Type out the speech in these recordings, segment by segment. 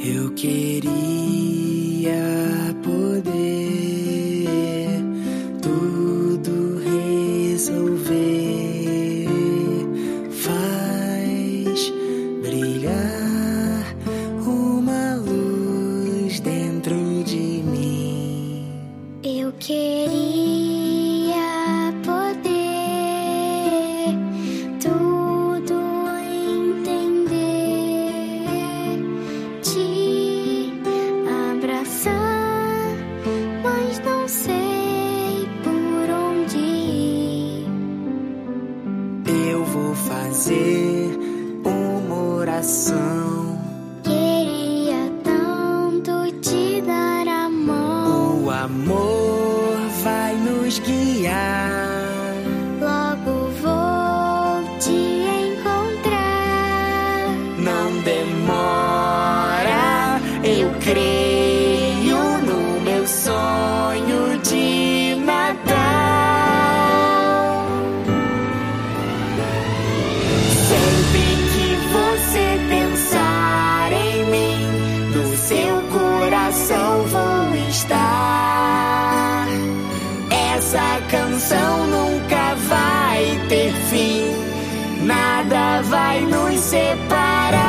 Eu queria vou fazer uma oração. Queria tanto te dar a mão. O amor vai nos guiar. Logo vou te encontrar. Não demora, eu creio vai nos separar.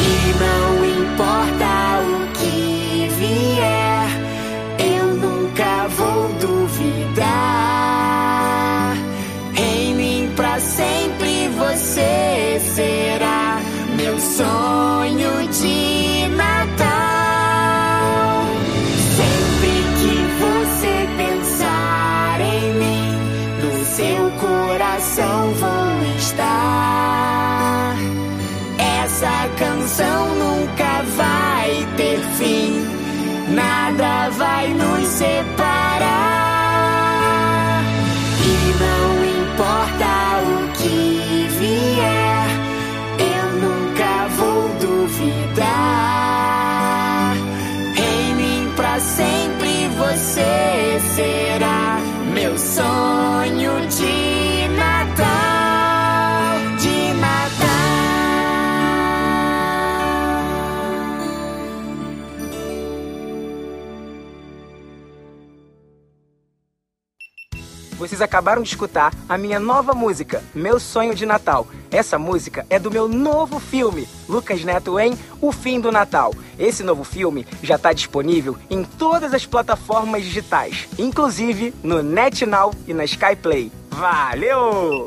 E não importa o que vier, eu nunca vou duvidar. Em mim pra sempre você será coração vou estar. Essa canção nunca vai ter fim, nada vai nos separar. E não importa o que vier, eu nunca vou duvidar. Em mim pra sempre você será meu sonho de Vocês acabaram de escutar a minha nova música, Meu Sonho de Natal. Essa música é do meu novo filme, Lucas Neto em O Fim do Natal. Esse novo filme já está disponível em todas as plataformas digitais, inclusive no NetNow e na Skyplay. Valeu!